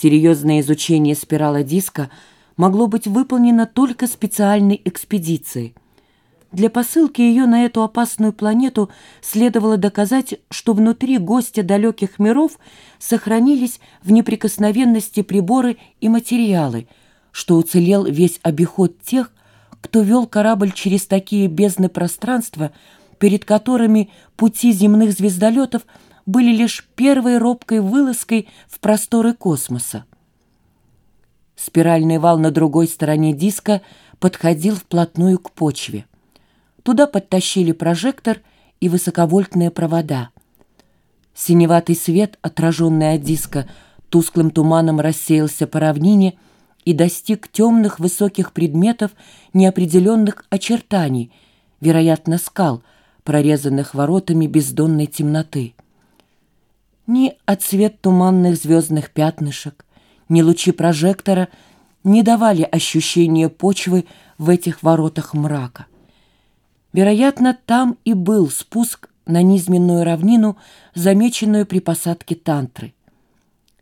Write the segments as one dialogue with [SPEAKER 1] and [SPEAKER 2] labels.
[SPEAKER 1] Серьезное изучение спирала диска могло быть выполнено только специальной экспедицией. Для посылки ее на эту опасную планету следовало доказать, что внутри гостя далеких миров сохранились в неприкосновенности приборы и материалы, что уцелел весь обиход тех, кто вел корабль через такие бездны пространства, перед которыми пути земных звездолетов были лишь первой робкой вылазкой в просторы космоса. Спиральный вал на другой стороне диска подходил вплотную к почве. Туда подтащили прожектор и высоковольтные провода. Синеватый свет, отраженный от диска, тусклым туманом рассеялся по равнине и достиг темных высоких предметов неопределенных очертаний, вероятно, скал, прорезанных воротами бездонной темноты. Ни отсвет туманных звездных пятнышек, ни лучи прожектора не давали ощущения почвы в этих воротах мрака. Вероятно, там и был спуск на низменную равнину, замеченную при посадке тантры.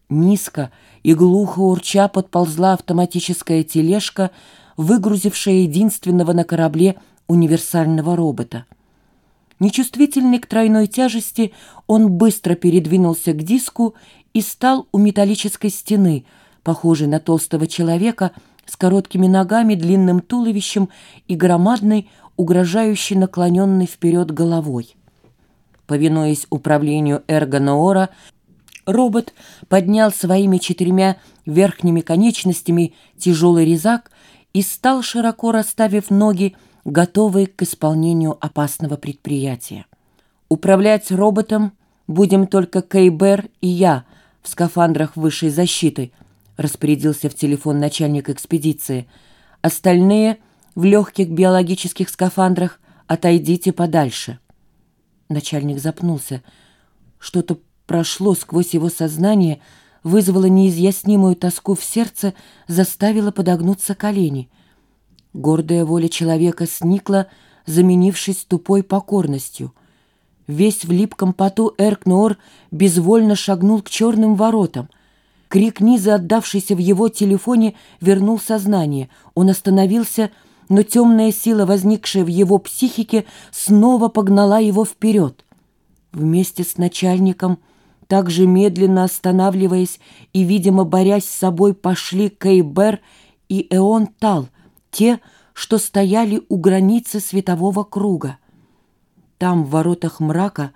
[SPEAKER 1] Низко и глухо урча подползла автоматическая тележка, выгрузившая единственного на корабле универсального робота. Нечувствительный к тройной тяжести, он быстро передвинулся к диску и стал у металлической стены, похожей на толстого человека с короткими ногами, длинным туловищем и громадной, угрожающе наклоненной вперед головой. Повинуясь управлению Эргоноора, робот поднял своими четырьмя верхними конечностями тяжелый резак и стал, широко расставив ноги, готовые к исполнению опасного предприятия. Управлять роботом будем только Кейбер и я в скафандрах высшей защиты, распорядился в телефон начальник экспедиции. Остальные в легких биологических скафандрах отойдите подальше. Начальник запнулся. Что-то прошло сквозь его сознание, вызвало неизъяснимую тоску в сердце, заставило подогнуться колени. Гордая воля человека сникла, заменившись тупой покорностью. Весь в липком поту Эркноор безвольно шагнул к черным воротам. Крик Низа, отдавшийся в его телефоне, вернул сознание. Он остановился, но темная сила, возникшая в его психике, снова погнала его вперед. Вместе с начальником – также медленно останавливаясь и, видимо, борясь с собой, пошли Кейбер и Эон Тал, те, что стояли у границы светового круга. Там, в воротах мрака,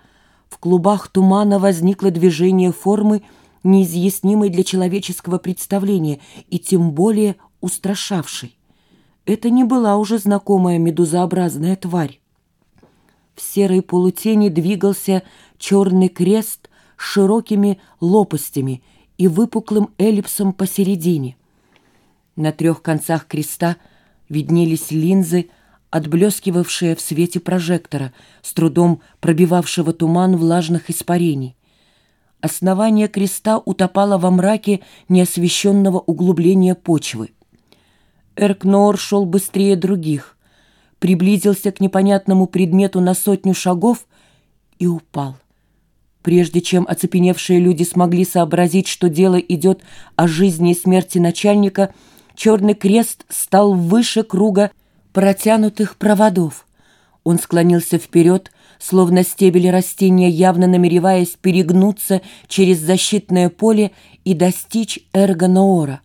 [SPEAKER 1] в клубах тумана возникло движение формы, неизъяснимой для человеческого представления и тем более устрашавшей. Это не была уже знакомая медузообразная тварь. В серой полутени двигался черный крест с широкими лопастями и выпуклым эллипсом посередине. На трех концах креста виднелись линзы, отблескивавшие в свете прожектора, с трудом пробивавшего туман влажных испарений. Основание креста утопало во мраке неосвещенного углубления почвы. Эркнор шел быстрее других, приблизился к непонятному предмету на сотню шагов и упал. Прежде чем оцепеневшие люди смогли сообразить, что дело идет о жизни и смерти начальника, черный крест стал выше круга протянутых проводов. Он склонился вперед, словно стебель растения, явно намереваясь перегнуться через защитное поле и достичь Эргоноора.